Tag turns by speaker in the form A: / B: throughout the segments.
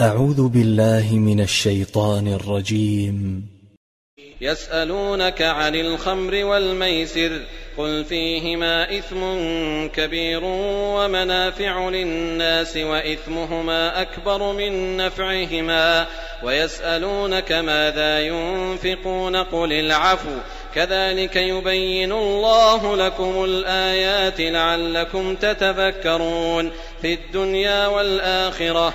A: أعوذ بالله من الشيطان الرجيم.
B: يسألونك عن الخمر والميسر قل فيهما إثم كبير ومنافع للناس وإثمهما أكبر من نفعهما. ويسألونك ماذا ينفقون قل العفو. كذلك يبين الله لكم الآيات لعلكم تتذكرون. في الدنيا والآخرة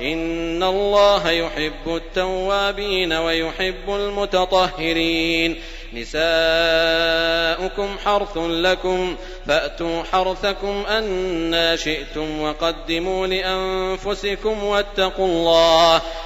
B: إن الله يحب التوابين ويحب المتطهرين نساؤكم حرث لكم فأتوا حرثكم أنا شئتم وقدموا لأنفسكم واتقوا الله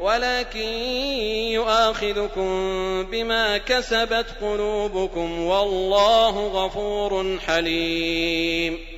B: ولكن يؤاخذكم بما كسبت قلوبكم والله غفور حليم.